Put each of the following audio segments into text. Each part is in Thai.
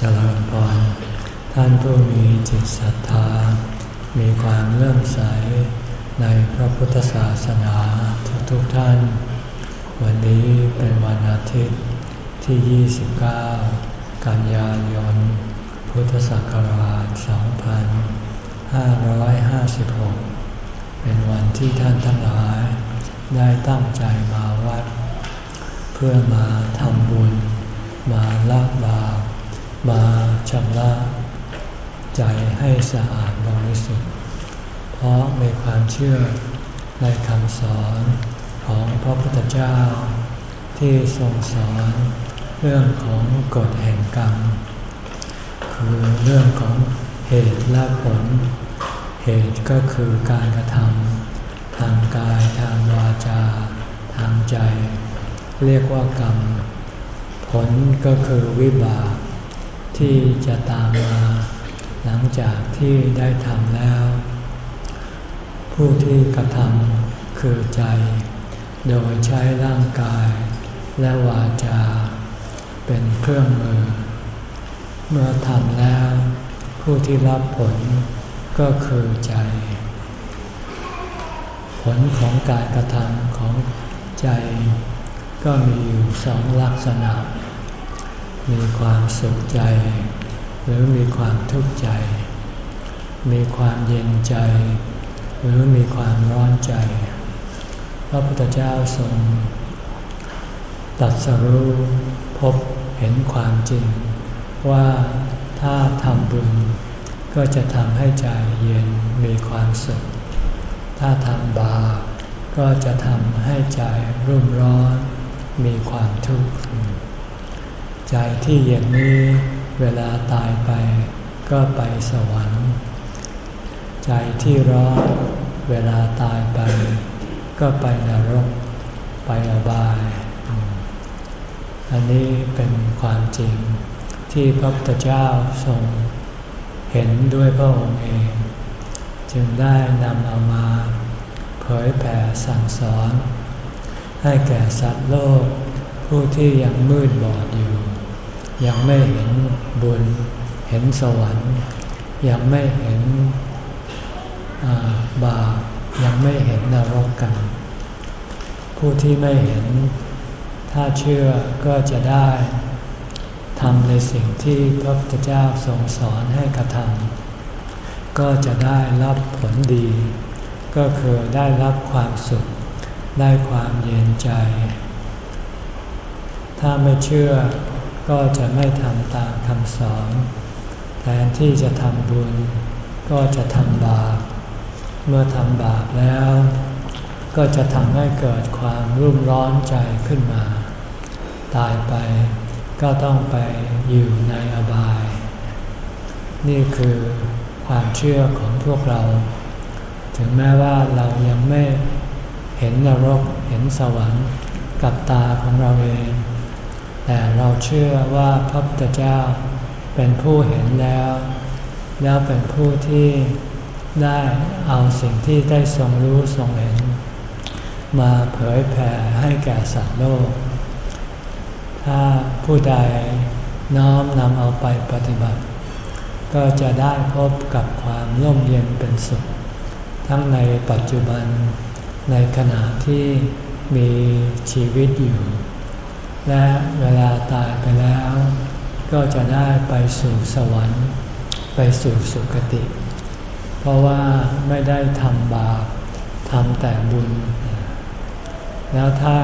เจริญพรท่านผู้มีจิตศรัทธา มีความเลื่อมใสในพระพุทธศาสนาทุกๆทท่าน วันนี้เป็นวันอาทิตย์ที่ 29 กันยายน พุทธศักราช 2556 เป็นวันที่ท่านทั้งหลาย ได้ตั้งใจมาวัด เพื่อมาทำบุญ มาละบาป มาชำระใจให้สะอาดบริสุทธิ์ เพราะมีความเชื่อในคำสอนของพระพุทธเจ้า ที่ทรงสอนเรื่องของกฎแห่งกรรม คือเรื่องของเหตุและผล เหตุก็คือการกระทำทางกายทางวาจา ทางใจ เรียกว่ากรรม ผลก็คือวิบาก ที่จะตามมา หลังจากที่ได้ทำแล้ว ผู้ที่กระทำคือใจ โดยใช้ร่างกาย และวาจา เป็นเครื่องมือ เมื่อทำแล้ว ผู้ที่รับผลก็คือใจ ผลของการกระทำของใจ ก็มีอยู่สองลักษณะ มีความสุขใจ หรือมีความทุกข์ใจ มีความเย็นใจ หรือมีความร้อนใจ พระพุทธเจ้าทรงตัดสรู้พบเห็นความจริง ว่าถ้าทำบุญก็จะทำให้ใจเย็นมีความสุข ถ้าทำบาปก็จะทำให้ใจรุ่มร้อนมีความทุกข์ ใจที่เย็นนี้เวลาตายไป ก็ไปสวรรค์ ใจที่ร้อนเวลาตายไป ก็ไปนรก ไปอบาย อันนี้เป็นความจริงที่พระพุทธเจ้าทรงเห็นด้วยพระองค์เอง จึงได้นำเอามา เผยแผ่สั่งสอน ให้แก่สัตว์โลก ผู้ที่ยังมืดบอดอยู่ ยังไม่เห็นบุญ เห็นสวรรค์ ยังไม่เห็นบาปยังไม่เห็นนรกกัน ผู้ที่ไม่เห็นถ้าเชื่อก็จะได้ทำในสิ่งที่พระพุทธเจ้าทรงสอนให้กระทำก็จะได้รับผลดี ก็คือได้รับความสุข ได้ความเย็นใจ ถ้าไม่เชื่อก็จะไม่ทำตามคำสอน แทนที่จะทำบุญ ก็จะทำบาป เมื่อทำบาปแล้ว ก็จะทำให้เกิดความรุ่มร้อนใจขึ้นมา ตายไปก็ต้องไปอยู่ในอบาย นี่คือความเชื่อของพวกเรา ถึงแม้ว่าเรายังไม่เห็นนรกเห็นสวรรค์กับตาของเราเอง แต่เราเชื่อว่าพระพุทธเจ้าเป็นผู้เห็นแล้ว แล้วเป็นผู้ที่ได้เอาสิ่งที่ได้ทรงรู้ทรงเห็น มาเผยแผ่ให้แก่สัตว์โลก ถ้าผู้ใดน้อมนำเอาไปปฏิบัติ ก็จะได้พบกับความร่มเย็นเป็นสุข ทั้งในปัจจุบันในขณะที่มีชีวิตอยู่ และเวลาตายไปแล้ว ก็จะได้ไปสู่สวรรค์ ไปสู่สุคติ เพราะว่าไม่ได้ทำบาปทำแต่บุญ แล้วถ้า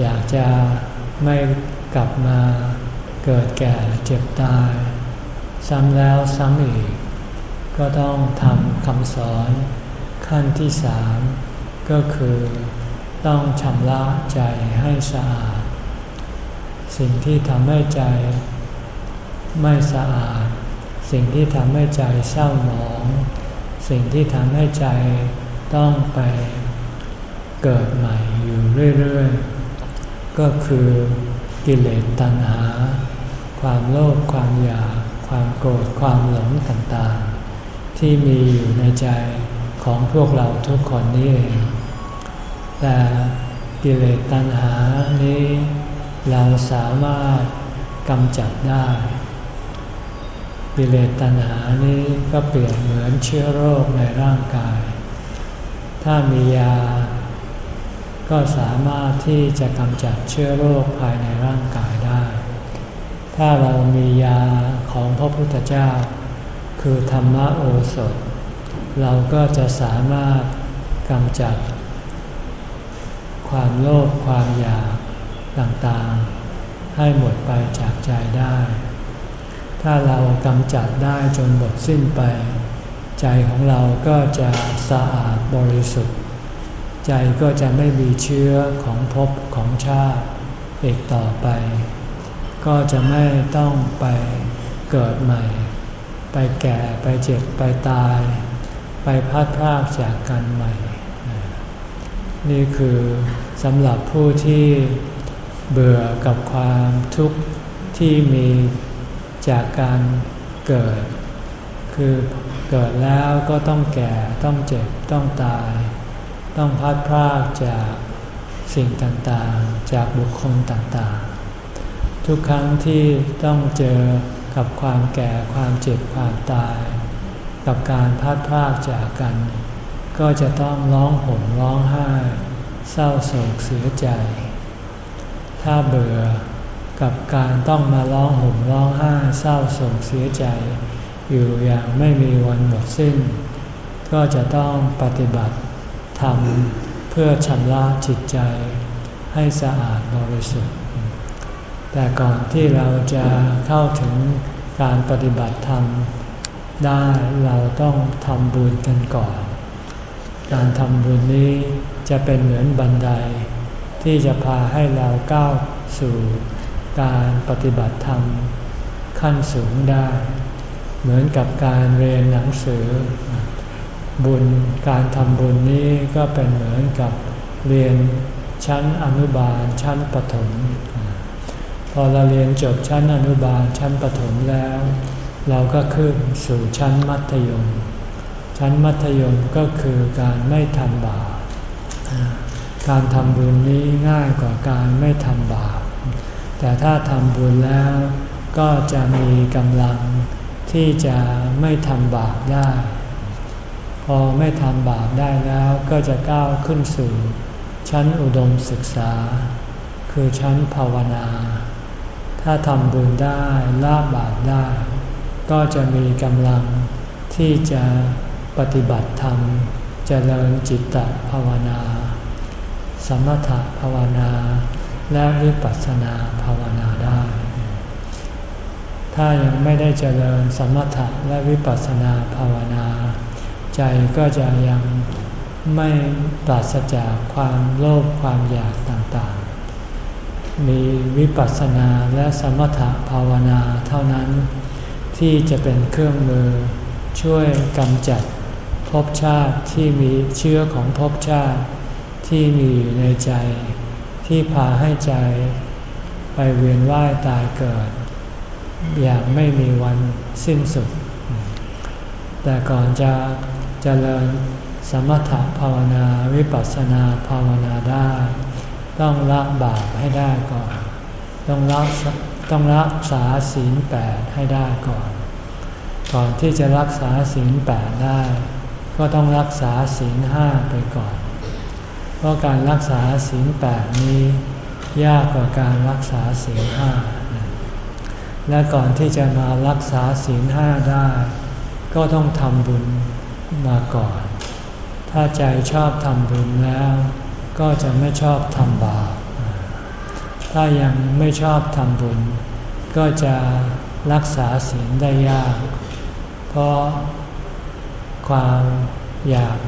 อยากจะไม่กลับมาเกิดแก่เจ็บตาย ซ้ำแล้วซ้ำอีก ก็ต้องทำคำสอนขั้นที่สามก็คือต้องชำระใจให้สะอาด สิ่งที่ทำให้ใจไม่สะอาด สิ่งที่ทำให้ใจเศร้าหมอง สิ่งที่ทำให้ใจต้องไปเกิดใหม่อยู่เรื่อยๆ ก็คือกิเลสตัณหา ความโลภความอยาก ความโกรธความหลงต่างๆ ที่มีอยู่ในใจของพวกเราทุกคนนี้เองแต่กิเลสตัณหานี้ เราสามารถกำจัดได้กิเลสตัณหานี้ก็เปรียบเหมือนเชื้อโรคในร่างกาย ถ้ามียา ก็สามารถที่จะกำจัดเชื้อโรคภายในร่างกายได้ ถ้าเรามียาของพระพุทธเจ้า คือธรรมโอสถ เราก็จะสามารถกำจัด ความโลภความอยาก ต่างๆ ให้หมดไปจากใจได้ ถ้าเรากำจัดได้จนหมดสิ้นไป ใจของเราก็จะสะอาดบริสุทธิ์ ใจก็จะไม่มีเชื้อของภพของชาติอีกต่อไป ก็จะไม่ต้องไปเกิดใหม่ ไปแก่ไปเจ็บไปตาย ไปพัดพรากจากกันใหม่ นี่คือสำหรับผู้ที่ เบื่อกับความทุกข์ที่มีจากการเกิด คือเกิดแล้วก็ต้องแก่ต้องเจ็บต้องตาย ต้องพัดพรากจากสิ่งต่างๆ จากบุคคลต่างๆ ทุกครั้งที่ต้องเจอกับความแก่ความเจ็บความตาย กับการพัดพรากจากกัน ก็จะต้องร้องห่มร้องไห้ เศร้าโศกเสียใจ ถ้าเบื่อกับการต้องมาร้องห่มร้องไห้เศร้าโศกเสียใจ อยู่อย่างไม่มีวันหมดสิ้น ก็จะต้องปฏิบัติทำเพื่อชำระจิตใจให้สะอาดบริสุทธิ์ แต่ก่อนที่เราจะเข้าถึงการปฏิบัติธรรมได้เราต้องทำบุญกันก่อน การทำบุญนี้จะเป็นเหมือนบันได ที่จะพาให้เราก้าวสู่การปฏิบัติธรรม ขั้นสูงได้ เหมือนกับการเรียนหนังสือ บุญการทำบุญนี้ก็เป็นเหมือนกับเรียนชั้นอนุบาลชั้นปฐมพอเราเรียนจบชั้นอนุบาลชั้นปฐมแล้ว เราก็ขึ้นสู่ชั้นมัธยม ชั้นมัธยมก็คือการไม่ทำบาป การทำบุญนี้ง่ายกว่าการไม่ทำบาป แต่ถ้าทำบุญแล้วก็จะมีกำลังที่จะไม่ทำบาปได้ พอไม่ทำบาปได้แล้วก็จะก้าวขึ้นสู่ชั้นอุดมศึกษา คือชั้นภาวนา ถ้าทำบุญได้ละบาปได้ ก็จะมีกำลังที่จะปฏิบัติธรรมจเจริญจิตตภาวนา สมถภาวนา และวิปัสสนาภาวนาได้ ถ้ายังไม่ได้เจริญสมถะและวิปัสสนาภาวนา ใจก็จะยังไม่ปราศจากความโลภความอยากต่างๆ มีวิปัสสนาและสมถะภาวนาเท่านั้น ที่จะเป็นเครื่องมือช่วยกำจัดภพชาติที่มีเชื้อของภพชาติ ที่มีอยู่ในใจ ที่พาให้ใจ ไปเวียนว่ายตายเกิด อย่างไม่มีวันสิ้นสุด แต่ก่อนจะจะเจริญสมถภาวนาวิปัสสนาภาวนาได้ ต้องละบาปให้ได้ก่อน ต้องรักต้องรักษาศีลแปดให้ได้ก่อน ก่อนที่จะรักษาศีลแปดได้ ก็ต้องรักษาศีลห้าไปก่อน เพราะการรักษาศีลแปดนี้ ยากกว่าการรักษาศีลห้าและก่อนที่จะมารักษาศีลห้าได้ ก็ต้องทำบุญมาก่อน ถ้าใจชอบทำบุญแล้ว ก็จะไม่ชอบทำบาป ถ้ายังไม่ชอบทำบุญ ก็จะรักษาศีลได้ยาก เพราะความอยาก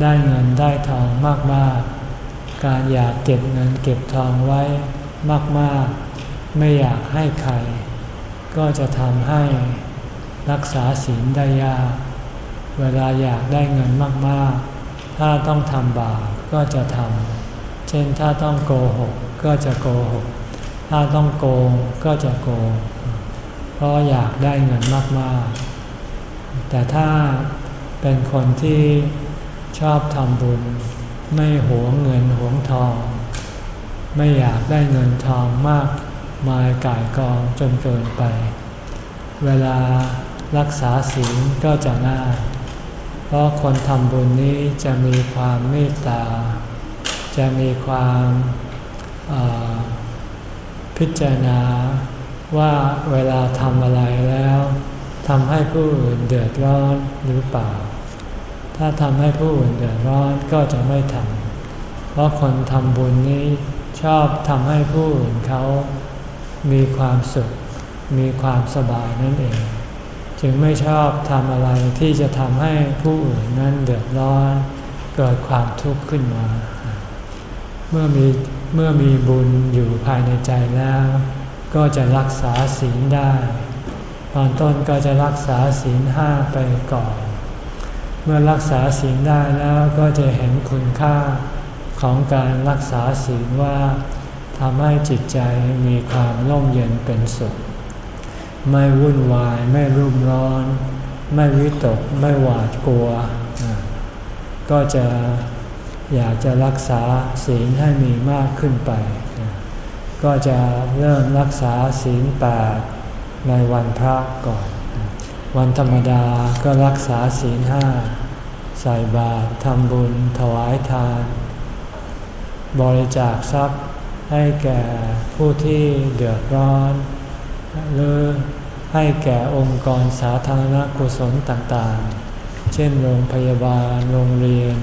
ได้เงินได้ทองมากๆ การอยากเก็บเงินเก็บทองไว้มากๆ ไม่อยากให้ใคร ก็จะทำให้รักษาศีลได้ยาก เวลาอยากได้เงินมากๆ ถ้าต้องทำบาปก็จะทำ เช่นถ้าต้องโกหกก็จะโกหก ถ้าต้องโกงก็จะโกง เพราะอยากได้เงินมากๆ แต่ถ้าเป็นคนที่ ชอบทำบุญ ไม่หวงเงินหวงทอง ไม่อยากได้เงินทองมากมายก่ายกองจนเกินไป เวลารักษาศีลก็จะง่าย เพราะคนทำบุญนี้จะมีความเมตตา จะมีความพิจารณาว่าเวลาทำอะไรแล้วทำให้ผู้อื่นเดือดร้อนหรือเปล่า ถ้าทำให้ผู้อื่นเดือดร้อนก็จะไม่ทำ เพราะคนทำบุญนี้ชอบทำให้ผู้อื่นเขามีความสุข มีความสบายนั่นเอง จึงไม่ชอบทำอะไรที่จะทำให้ผู้อื่นนั้นเดือดร้อน เกิดความทุกข์ขึ้นมา เมื่อมีเมื่อมีบุญอยู่ภายในใจแล้ว ก็จะรักษาศีลได้ ตอนต้นก็จะรักษาศีลห้าไปก่อน เมื่อรักษาศีลได้แล้วก็จะเห็นคุณค่าของการรักษาศีลว่าทำให้จิตใจมีความร่มเย็นเป็นสุข ไม่วุ่นวายไม่รุ่มร้อน ไม่วิตกไม่หวาดกลัว ก็จะอยากจะรักษาศีลให้มีมากขึ้นไป ก็จะเริ่มรักษาศีลแปดในวันพระก่อน วันธรรมดาก็รักษาศีลห้าใส่บาตรทำบุญ ถวายทาน บริจาคทรัพย์ให้แก่ผู้ที่เดือดร้อน หรือให้แก่องค์กรสาธารณกุศลต่างๆ เช่นโรงพยาบาล โรงเรียน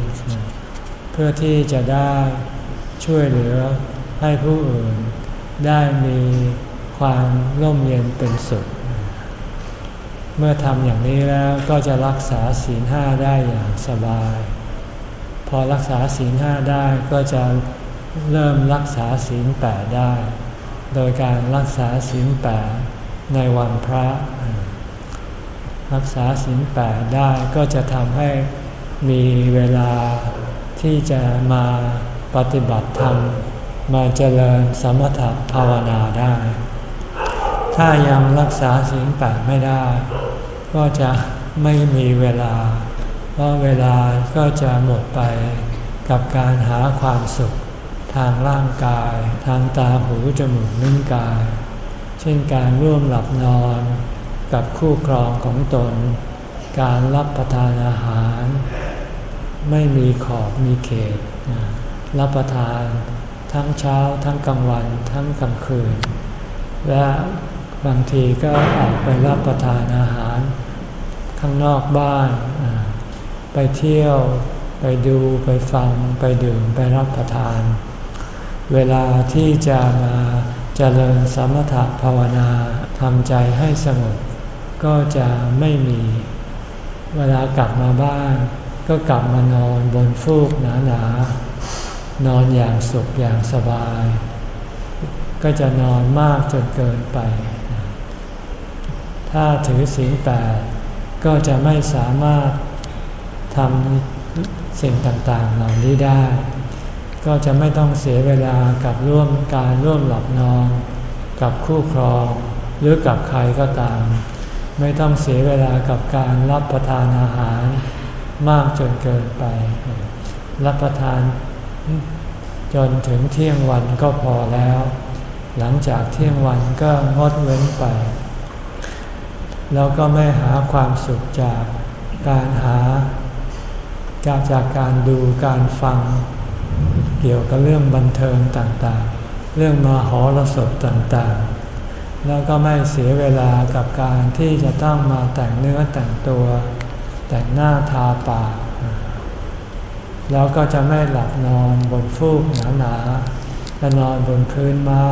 เพื่อที่จะได้ช่วยเหลือให้ผู้อื่นได้มีความร่มเย็นเป็นสุข เมื่อทำอย่างนี้แล้วก็จะรักษาศีลห้าได้อย่างสบาย พอรักษาศีลห้าได้ก็จะเริ่มรักษาศีลแปดได้ โดยการรักษาศีลแปดในวันพระ รักษาศีลแปดได้ก็จะทำให้มีเวลาที่จะมาปฏิบัติธรรม มาเจริญสมถภาวนาได้ ถ้ายังรักษาสิ่งแปดไม่ได้ ก็จะไม่มีเวลา เพราะเวลาก็จะหมดไปกับการหาความสุข ทางร่างกาย ทางตาหูจมูกนิ้วกาย เช่นการร่วมหลับนอน กับคู่ครองของตน การรับประทานอาหาร ไม่มีขอบมีเขต รับประทานทั้งเช้าทั้งกลางวันทั้งกลางคืน และบางทีก็ออกไปรับประทานอาหาร ข้างนอกบ้าน ไปเที่ยวไปดูไปฟังไปดื่มไปรับประทาน เวลาที่จะมาเจริญสมถะภาวนาทำใจให้สงบก็จะไม่มี เวลากลับมาบ้าน ก็กลับมานอนบนฟูกหนาๆนอนอย่างสุขอย่างสบาย ก็จะนอนมากจนเกินไป ถ้าถือศีลแปด ก็จะไม่สามารถทำสิ่งต่างๆเหล่านี้ได้ ก็จะไม่ต้องเสียเวลากับร่วมการร่วมหลับนอน กับคู่ครอง หรือกับใครก็ตาม ไม่ต้องเสียเวลากับการรับประทานอาหารมากจนเกินไป รับประทานจนถึงเที่ยงวันก็พอแล้ว หลังจากเที่ยงวันก็งดเว้นไป แล้วก็ไม่หาความสุขจากการหาจากจากการดูการฟัง เกี่ยวกับเรื่องบันเทิงต่างๆ เรื่องมาหอรสพต่างๆ แล้วก็ไม่เสียเวลากับการที่จะต้องมาแต่งเนื้อแต่งตัว แต่งหน้าทาปากแล้วก็จะไม่หลับนอนบนฟูกหนาๆจะนอนบนพื้นไม้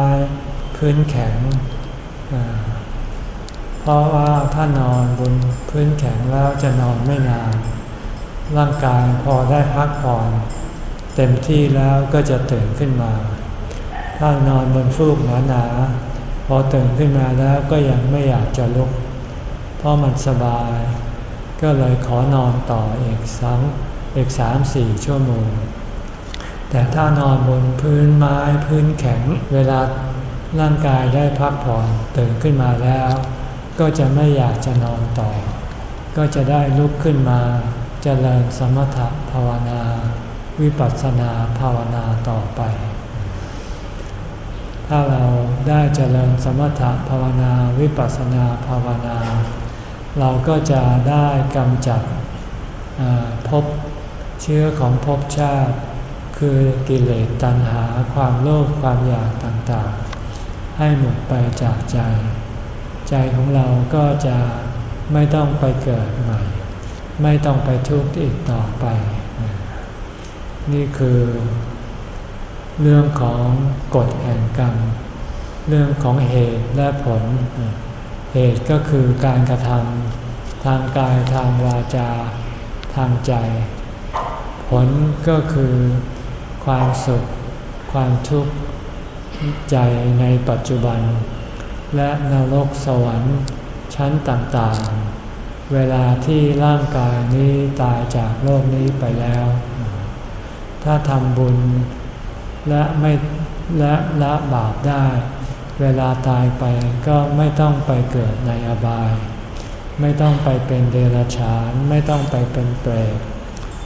พื้นแข็ง ราะว่าถ้านอนบนพื้นแข็งแล้วจะนอนไม่นาน ร่างกายพอได้พักผ่อน เต็มที่แล้วก็จะตื่นขึ้นมา ถ้านอนบนฟูกหนาๆพอตื่นขึ้นมาแล้วก็ยังไม่อยากจะลุก เพราะมันสบาย ก็เลยขอนอนต่ออีกสองอีกสามสี่ชั่วโมง แต่ถ้านอนบนพื้นไม้พื้นแข็ง เวลาร่างกายได้พักผ่อนตื่นขึ้นมาแล้ว ก็จะไม่อยากจะนอนต่อ ก็จะได้ลุกขึ้นมาจเจริญสมถะภาวนา วิปัสสนาภาวนาต่อไป ถ้าเราได้เจริญสมถะภาวนาวิปัสสนาภาวนา เราก็จะได้กำจัดภพเชื้อของภพชาติ คือกิเลสตัณหาความโลภความอยากต่างๆ ให้หมดไปจากใจ ใจของเราก็จะไม่ต้องไปเกิดใหม่ ไม่ต้องไปทุกข์อีกต่อไป นี่คือเรื่องของกฎแห่งกรรม เรื่องของเหตุและผล เหตุก็คือการกระทำทางกายทางวาจา ทางใจ ผลก็คือความสุข ความทุกข์ใจในปัจจุบัน และนรกสวรรค์ชั้นต่างๆ เวลาที่ร่างกายนี้ตายจากโลกนี้ไปแล้ว ถ้าทำบุญและไม่และละบาปได้ เวลาตายไปก็ไม่ต้องไปเกิดในอบาย ไม่ต้องไปเป็นเดรัจฉาน ไม่ต้องไปเป็นเปรต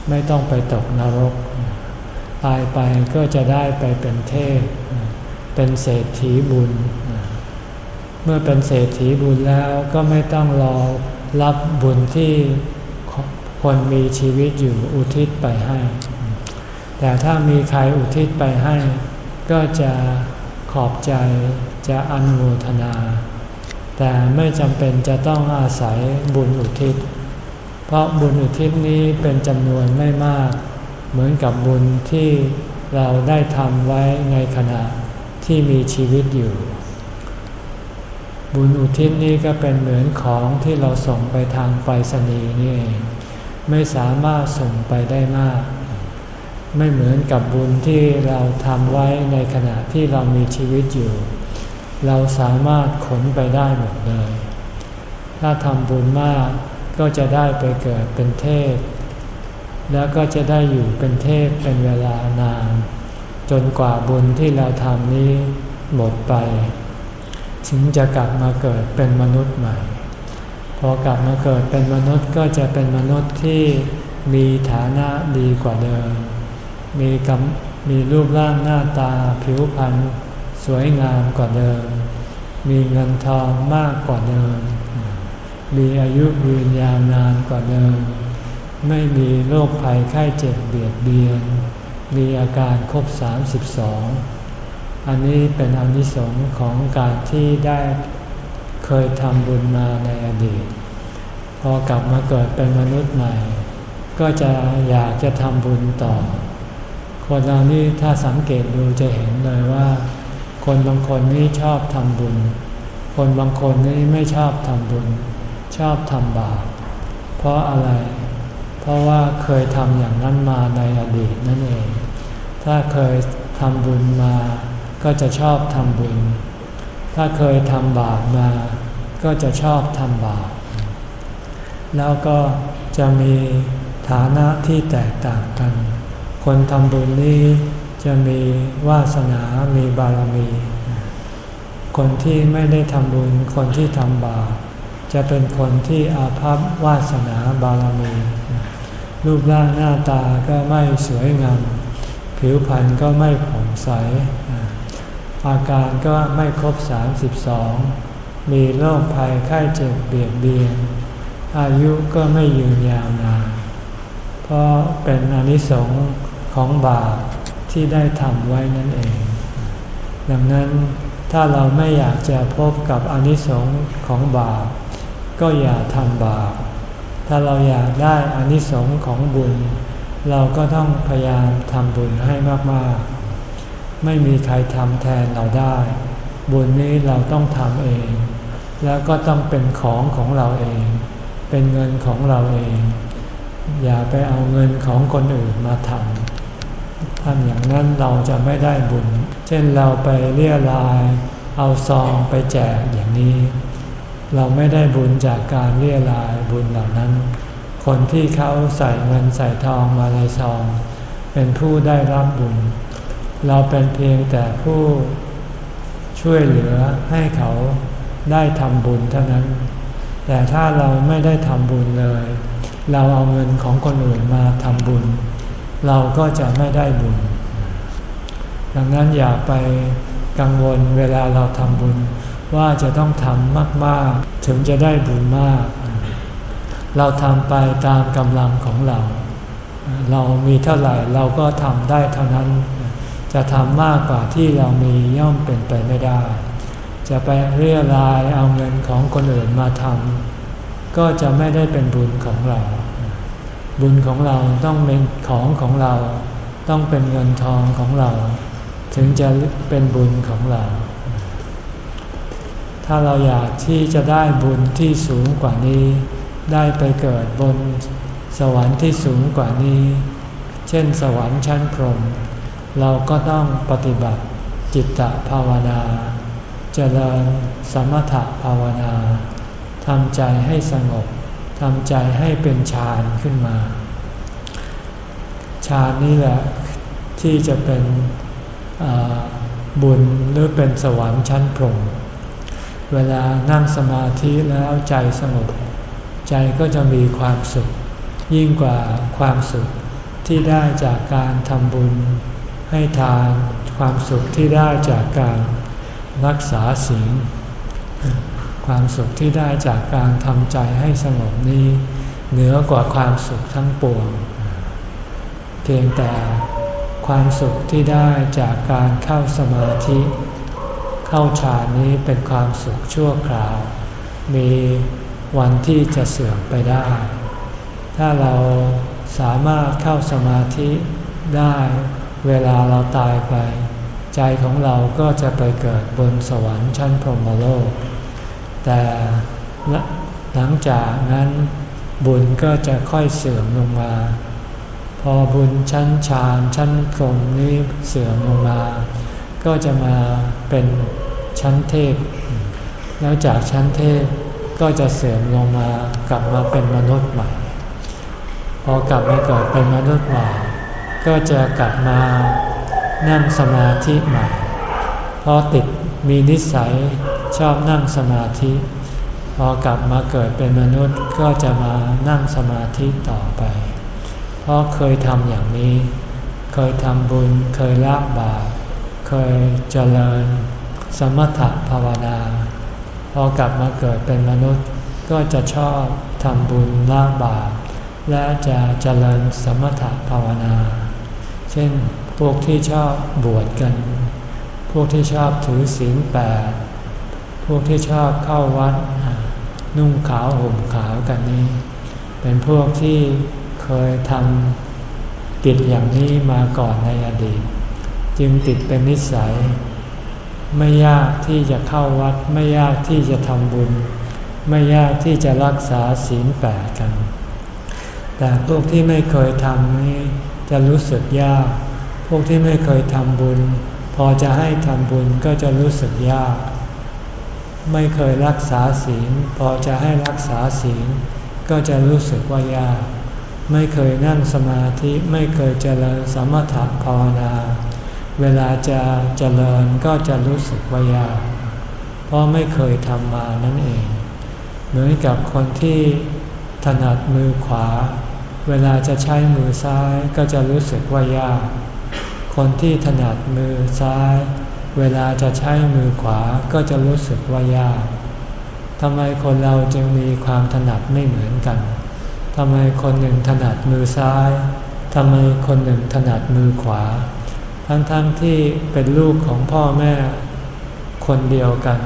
ไม่ต้องไปตกนรก ตายไปก็จะได้ไปเป็นเทพ เป็นเศรษฐีบุญ เมื่อเป็นเศรษฐีบุญแล้วก็ไม่ต้องรอรับบุญที่คนมีชีวิตอยู่อุทิศไปให้ แต่ถ้ามีใครอุทิศไปให้ ก็จะขอบใจจะอนุโมทนา แต่ไม่จำเป็นจะต้องอาศัยบุญอุทิศ เพราะบุญอุทิศนี้เป็นจำนวนไม่มาก เหมือนกับบุญที่เราได้ทำไว้ในขณะที่มีชีวิตอยู่ บุญอุทิศนี้ก็เป็นเหมือนของที่เราส่งไปทางไปรษณีย์นี่เองไม่สามารถส่งไปได้มาก ไม่เหมือนกับบุญที่เราทำไว้ในขณะที่เรามีชีวิตอยู่ เราสามารถขนไปได้หมดเลย ถ้าทำบุญมากก็จะได้ไปเกิดเป็นเทพ แล้วก็จะได้อยู่เป็นเทพเป็นเวลานาน จนกว่าบุญที่เราทำนี้หมดไป ถึงจะกลับมาเกิดเป็นมนุษย์ใหม่ พอกลับมาเกิดเป็นมนุษย์ก็จะเป็นมนุษย์ที่มีฐานะดีกว่าเดิม มีกมีรูปร่างหน้าตาผิวพรรณสวยงามกว่าเดิม มีเงินทองมากกว่าเดิม มีอายุยืนยาวนานกว่าเดิม ไม่มีโรคภัยไข้เจ็บเบียดเบียน มีอาการครบ 32 อันนี้เป็นอนิสงส์ของการที่ได้เคยทำบุญมาในอดีต พอกลับมาเกิดเป็นมนุษย์ใหม่ ก็จะอยากจะทำบุญต่อ คนเรานี่ถ้าสังเกตดูจะเห็นเลยว่า คนบางคนนี่ชอบทำบุญ คนบางคนนี่ไม่ชอบทำบุญ ชอบทำบาปเพราะอะไร เพราะว่าเคยทำอย่างนั้นมาในอดีตนั่นเอง ถ้าเคยทำบุญมา ก็จะชอบทำบุญ ถ้าเคยทำบาปมา ก็จะชอบทำบาป แล้วก็จะมีฐานะที่แตกต่างกัน คนทำบุญนี้จะมีวาสนา มีบารมี คนที่ไม่ได้ทำบุญ คนที่ทำบาป จะเป็นคนที่อาภัพวาสนาบารมี รูปร่างหน้าตาก็ไม่สวยงาม ผิวพรรณก็ไม่ผ่องใส อาการก็ไม่ครบ 32 มีโรคภัยไข้เจ็บเบียดเบียน อายุก็ไม่ยืนยาวนาน เพราะเป็นอนิสงส์ของบาปที่ได้ทำไว้นั่นเอง ดังนั้นถ้าเราไม่อยากจะพบกับอนิสงค์ของบาปก็อย่าทำบาป ถ้าเราอยากได้อนิสงค์ของบุญ เราก็ต้องพยายามทำบุญให้มากๆ ไม่มีใครทำแทนเราได้ บุญนี้เราต้องทำเอง แล้วก็ต้องเป็นของของเราเอง เป็นเงินของเราเอง อย่าไปเอาเงินของคนอื่นมาทำทำอย่างนั้นเราจะไม่ได้บุญ เช่นเราไปเรียราย เอาซองไปแจกอย่างนี้ เราไม่ได้บุญจากการเรียรายบุญเหล่านั้น คนที่เขาใส่เงินใส่ทองมาในซอง เป็นผู้ได้รับบุญ เราเป็นเพียงแต่ผู้ช่วยเหลือให้เขาได้ทำบุญเท่านั้น แต่ถ้าเราไม่ได้ทำบุญเลย เราเอาเงินของคนอื่นมาทำบุญ เราก็จะไม่ได้บุญ ดังนั้นอย่าไปกังวลเวลาเราทำบุญ ว่าจะต้องทำมาก ๆ ถึงจะได้บุญมาก เราทำไปตามกำลังของเรา เรามีเท่าไหร่เราก็ทำได้เท่านั้น จะทำมากกว่าที่เรามีย่อมเป็นไปไม่ได้ จะไปเรียรายเอาเงินของคนอื่นมาทำก็จะไม่ได้เป็นบุญของเรา บุญของเราต้องเป็นของของเรา ต้องเป็นเงินทองของเรา ถึงจะเป็นบุญของเรา ถ้าเราอยากที่จะได้บุญที่สูงกว่านี้ ได้ไปเกิดบนสวรรค์ที่สูงกว่านี้ เช่นสวรรค์ชั้นพรหม เราก็ต้องปฏิบัติจิตตภาวนาเจริญสมถภาวนาทำใจให้สงบทำใจให้เป็นฌานขึ้นมาฌานนี่แหละที่จะเป็นบุญหรือเป็นสวรรค์ชั้นพรหมเวลานั่งสมาธิแล้วใจสงบ ใจก็จะมีความสุข ยิ่งกว่าความสุขที่ได้จากการทำบุญ ให้ทานความสุขที่ได้จากการรักษาศีลความสุขที่ได้จากการทำใจให้สงบนี้ เหนือกว่าความสุขทั้งปวง เพียงแต่ความสุขที่ได้จากการเข้าสมาธิ เข้าฌานนี้เป็นความสุขชั่วคราว มีวันที่จะเสื่อมไปได้ ถ้าเราสามารถเข้าสมาธิได้ เวลาเราตายไป ใจของเราก็จะไปเกิดบนสวรรค์ชั้นพรหมโลก แต่หลังจากนั้นบุญก็จะค่อยเสื่อมลงมา พอบุญชั้นฌานชั้นพรหมนี้เสื่อมลงมา ก็จะมาเป็นชั้นเทพ แล้วจากชั้นเทพก็จะเสื่อมลงมากลับมาเป็นมนุษย์ใหม่ พอกลับมาเกิดเป็นมนุษย์ใหม่ ก็จะกลับมานั่งสมาธิใหม่พอติดมีนิสัยชอบนั่งสมาธิ พอกลับมาเกิดเป็นมนุษย์ก็จะมานั่งสมาธิต่อไป เพราะเคยทำอย่างนี้ เคยทำบุญ เคยละบาป เคยเจริญ สมถะภาวนา พอกลับมาเกิดเป็นมนุษย์ก็จะชอบทำบุญละบาปและจะเจริญสมถะภาวนา เช่นพวกที่ชอบบวชกัน พวกที่ชอบถือศีลแปดพวกที่ชอบเข้าวัด นุ่งขาวห่มขาวกันนี้ เป็นพวกที่เคยทำกิจอย่างนี้มาก่อนในอดีต จึงติดเป็นนิสัย ไม่ยากที่จะเข้าวัด ไม่ยากที่จะทำบุญ ไม่ยากที่จะรักษาศีลแปดกัน แต่พวกที่ไม่เคยทำนี้ จะรู้สึกยาก พวกที่ไม่เคยทำบุญ พอจะให้ทำบุญก็จะรู้สึกยาก ไม่เคยรักษาศีล พอจะให้รักษาศีล ก็จะรู้สึกว่ายาก ไม่เคยนั่งสมาธิไม่เคยเจริญสมถะภาวนา เวลาจะเจริญก็จะรู้สึกว่ายาก เพราะไม่เคยทำมานั่นเอง เหมือนกับคนที่ถนัดมือขวา เวลาจะใช้มือซ้ายก็จะรู้สึกว่ายาก คนที่ถนัดมือซ้าย เวลาจะใช้มือขวาก็จะรู้สึกว่ายากทำไมคนเราจึงมีความถนัดไม่เหมือนกันทำไมคนหนึ่งถนัดมือซ้ายทำไมคนหนึ่งถนัดมือขวา ทั้งๆทที่เป็นลูกของพ่อแม่ คนเดียวกัน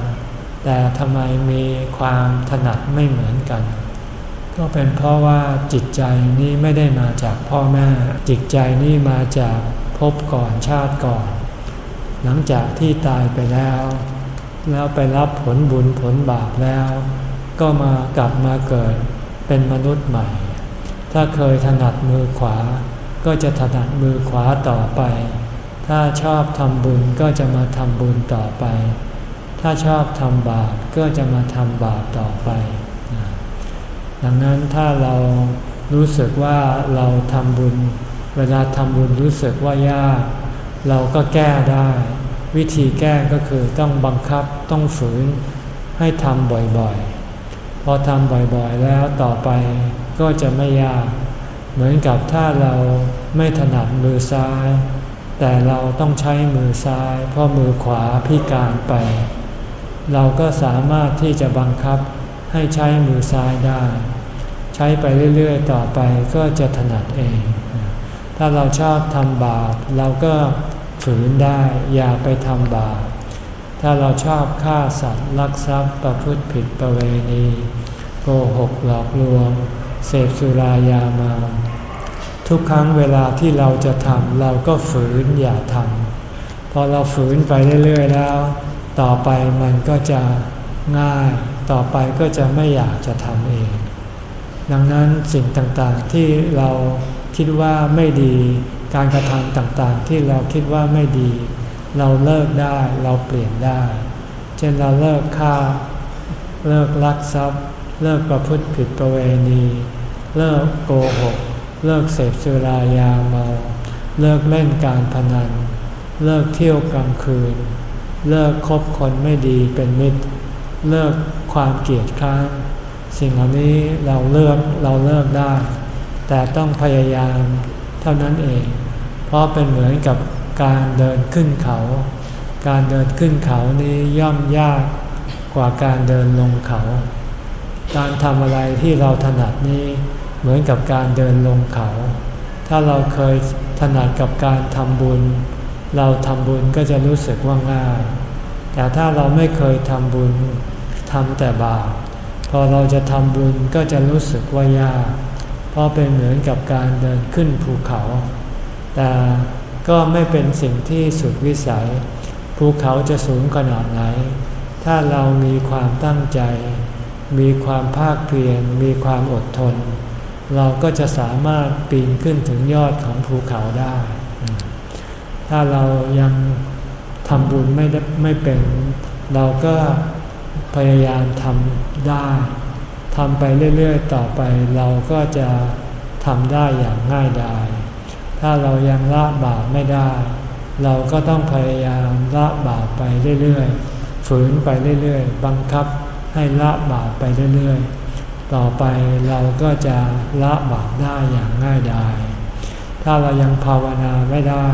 แต่ทำไมมีความถนัดไม่เหมือนกัน ก็เป็นเพราะว่าจิตใจนี้ไม่ได้มาจากพ่อแม่ จิตใจนี้มาจากพบก่อนชาติก่อน หลังจากที่ตายไปแล้ว แล้วไปรับผลบุญผลบาปแล้ว ก็มากลับมาเกิดเป็นมนุษย์ใหม่ ถ้าเคยถนัดมือขวา ก็จะถนัดมือขวาต่อไป ถ้าชอบทำบุญก็จะมาทำบุญต่อไป ถ้าชอบทำบาปก็จะมาทำบาปต่อไป ดังนั้นถ้าเรารู้สึกว่าเราทำบุญ เวลาทำบุญรู้สึกว่ายาก เราก็แก้ได้ วิธีแก้ก็คือต้องบังคับต้องฝืนให้ทำบ่อยๆ พอทำบ่อยๆแล้วต่อไปก็จะไม่ยาก เหมือนกับถ้าเราไม่ถนัดมือซ้าย แต่เราต้องใช้มือซ้าย เพราะมือขวาพิการไป เราก็สามารถที่จะบังคับ ให้ใช้มือซ้ายได้ ใช้ไปเรื่อยๆ ต่อไปก็จะถนัดเอง ถ้าเราชอบทำบาปเราก็ฝืนได้อย่าไปทำบาปถ้าเราชอบฆ่าสัตว์ลักทรัพย์ประพฤติผิดประเวณีโกหกหลอกลวง เสพสุรายามา ทุกครั้งเวลาที่เราจะทำเราก็ฝืนอย่าทำพอเราฝืนไปเรื่อยๆแล้ว ต่อไปมันก็จะ ง่าย ต่อไปก็จะไม่อยากจะทำเอง ดังนั้นสิ่งต่างๆที่เราคิดว่าไม่ดี การกระทำต่างๆ ที่เราคิดว่าไม่ดี เราเลิกได้เราเปลี่ยนได้ เช่นเราเลิกฆ่า เลิกลักทรัพย์ เลิกประพฤติผิดประเวณี เลิกโกหก เลิกเสพสุรายาเมา เลิกเล่นการพนัน เลิกเที่ยวกลางคืน เลิกคบคนไม่ดีเป็นมิตร เลิกความเกลียดค้านสิ่งเหล่านี้เราเลิกเราเลิกได้ แต่ต้องพยายามเท่านั้นเอง เพราะเป็นเหมือนกับการเดินขึ้นเขา การเดินขึ้นเขานี้ย่อมยากกว่าการเดินลงเขา การทำอะไรที่เราถนัดนี้เหมือนกับการเดินลงเขา ถ้าเราเคยถนัดกับการทำบุญ เราทำบุญก็จะรู้สึกว่าง่าย แต่ถ้าเราไม่เคยทำบุญทำแต่บาปพอเราจะทำบุญก็จะรู้สึกว่ายาก เพราะเป็นเหมือนกับการเดินขึ้นภูเขา แต่ก็ไม่เป็นสิ่งที่สุดวิสัย ภูเขาจะสูงขนาดไหน ถ้าเรามีความตั้งใจ มีความภาคเพียร มีความอดทน เราก็จะสามารถปีนขึ้นถึงยอดของภูเขาได้ ถ้าเรายัง ทำบุญไม่ไม่เป็น เราก็พยายามทำได้ทำไปเรื่อยๆ ต่อไปเราก็จะทำได้อย่างง่ายดาย ถ้าเรายังละบาปไม่ได้ เราก็ต้องพยายามละบาปไปเรื่อยๆ ฝืนไปเรื่อยๆ บังคับให้ละบาปไปเรื่อยๆ ต่อไปเราก็จะละบาปได้อย่างง่ายดาย ถ้าเรายังภาวนาไม่ได้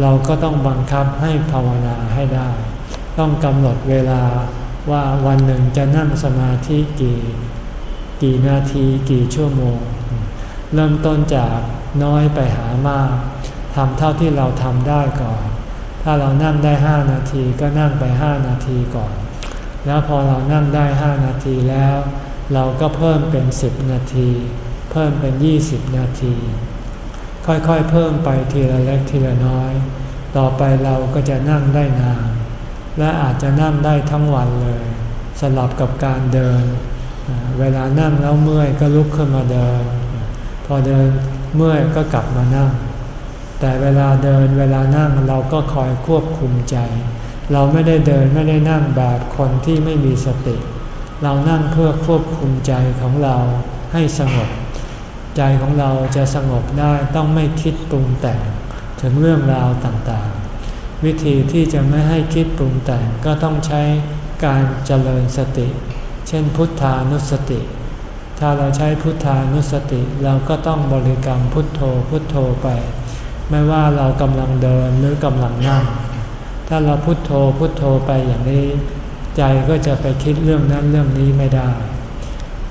เราก็ต้องบังคับให้ภาวนาให้ได้ ต้องกำหนดเวลาว่าวันหนึ่งจะนั่งสมาธิกี่ กี่นาทีกี่ชั่วโมง เริ่มต้นจากน้อยไปหามากทำเท่าที่เราทำได้ก่อน ถ้าเรานั่งได้ห้านาทีก็นั่งไปห้านาทีก่อน แล้วพอเรานั่งได้ห้านาทีแล้ว เราก็เพิ่มเป็นสิบนาที เพิ่มเป็นยี่สิบนาที ค่อยๆ เพิ่มไปทีละเล็กทีละน้อย ต่อไปเราก็จะนั่งได้นาน และอาจจะนั่งได้ทั้งวันเลยสลับกับการเดิน เวลานั่งแล้วเมื่อยก็ลุกขึ้นมาเดิน พอเดินเมื่อยก็กลับมานั่ง แต่เวลาเดินเวลานั่งเราก็คอยควบคุมใจ เราไม่ได้เดินไม่ได้นั่งแบบคนที่ไม่มีสติ เรานั่งเพื่อควบคุมใจของเราให้สงบ ใจของเราจะสงบได้ต้องไม่คิดปรุงแต่งถึงเรื่องราวต่างๆ วิธีที่จะไม่ให้คิดปรุงแต่งก็ต้องใช้การเจริญสติ เช่นพุทธานุสติ ถ้าเราใช้พุทธานุสติเราก็ต้องบริกรรมพุทโธพุทโธไป ไม่ว่าเรากำลังเดินหรือกำลังนั่ง ถ้าเราพุทโธพุทโธไปอย่างนี้ ใจก็จะไปคิดเรื่องนั้นเรื่องนี้ไม่ได้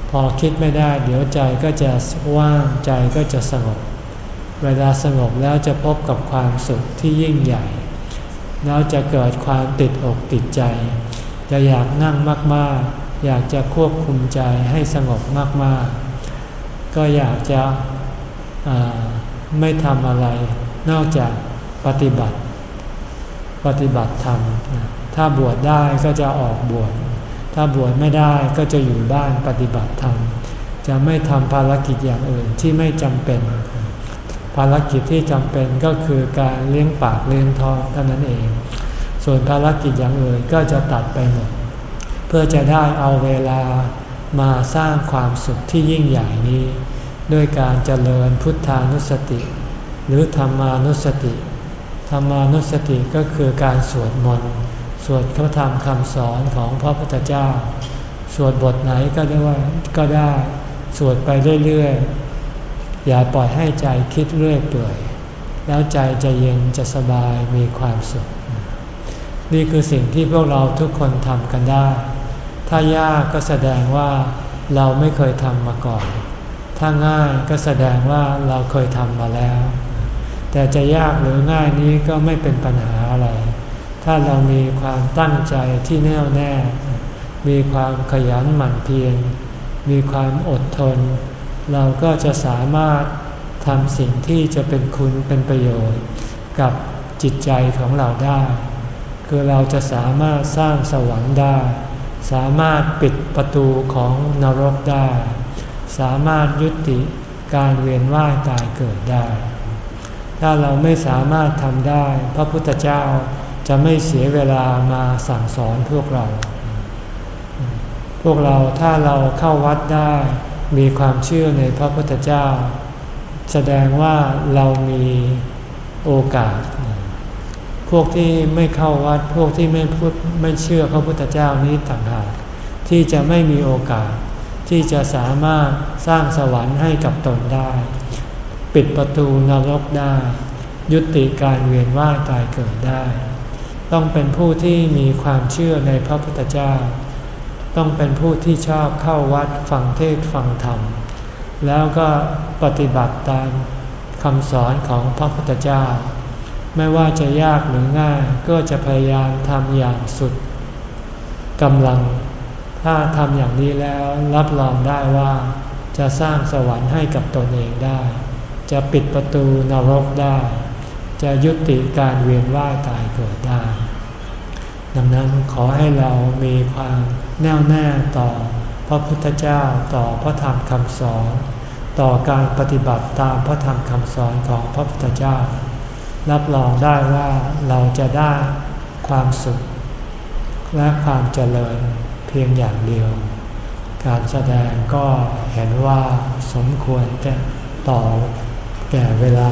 พอคิดไม่ได้ เดี๋ยวใจก็จะว่างใจก็จะสงบ เวลาสงบแล้วจะพบกับความสุขที่ยิ่งใหญ่ แล้วจะเกิดความติดอกติดใจ จะอยากนั่งมากๆ อยากจะควบคุมใจให้สงบมากๆ ก็อยากจะไม่ทำอะไร นอกจากปฏิบัติ ปฏิบัติธรรม ถ้าบวชได้ก็จะออกบวช ถ้าบวชไม่ได้ก็จะอยู่บ้านปฏิบัติธรรม จะไม่ทำภารกิจอย่างอื่นที่ไม่จำเป็น ภารกิจที่จำเป็นก็คือการเลี้ยงปากเลี้ยงท้องเท่านั้นเอง ส่วนภารกิจอย่างอื่นก็จะตัดไปหมด เพื่อจะได้เอาเวลามาสร้างความสุขที่ยิ่งใหญ่นี้ ด้วยการเจริญพุทธานุสติ หรือธรรมานุสติ ธรรมานุสติก็คือการสวดมนต์ วดพระธรรมคำสอนของพระพุทธเจ้า สวดบทไหนก็ได้ว่าก็ได้ สวดไปเรื่อยๆ อย่าปล่อยให้ใจคิดเรื่อยเปื่อย แล้วใจจะเย็นจะสบายมีความสุข นี่คือสิ่งที่พวกเราทุกคนทำกันได้ ถ้ายากก็แสดงว่าเราไม่เคยทำมาก่อน ถ้าง่ายก็แสดงว่าเราเคยทำมาแล้ว แต่จะยากหรือง่ายนี้ก็ไม่เป็นปัญหาอะไร ถ้าเรามีความตั้งใจที่แน่วแน่ มีความขยันหมั่นเพียร มีความอดทน เราก็จะสามารถทำสิ่งที่จะเป็นคุณเป็นประโยชน์ กับจิตใจของเราได้ คือเราจะสามารถสร้างสวรรค์ได้ สามารถปิดประตูของนรกได้ สามารถยุติการเวียนว่ายตายเกิดได้ ถ้าเราไม่สามารถทำได้ พระพุทธเจ้า จะไม่เสียเวลามาสั่งสอนพวกเรา พวกเราถ้าเราเข้าวัดได้ มีความเชื่อในพระพุทธเจ้า แสดงว่าเรามีโอกาส พวกที่ไม่เข้าวัด พวกที่ไม่พูดไม่เชื่อพระพุทธเจ้านี้ต่างหากที่จะไม่มีโอกาส ที่จะสามารถสร้างสวรรค์ให้กับตนได้ ปิดประตูนรกได้ ยุติการเวียนว่ายตายเกิดได้ ต้องเป็นผู้ที่มีความเชื่อในพระพุทธเจ้า ต้องเป็นผู้ที่ชอบเข้าวัดฟังเทศฟังธรรม แล้วก็ปฏิบัติตามคำสอนของพระพุทธเจ้า ไม่ว่าจะยากหรือง่ายก็จะพยายามทำอย่างสุดกำลัง ถ้าทำอย่างนี้แล้วรับรองได้ว่าจะสร้างสวรรค์ให้กับตนเองได้ จะปิดประตูนรกได้ จะยุติการเวียนว่ายตายเกิดได้ ดังนั้นขอให้เรามีความแน่วแน่ต่อพระพุทธเจ้าต่อพระธรรมคำสอน ต่อการปฏิบัติตามพระธรรมคำสอนของพระพุทธเจ้า รับรองได้ว่าเราจะได้ความสุข และความเจริญเพียงอย่างเดียว การแสดงก็เห็นว่าสมควรจะต่อแก่เวลา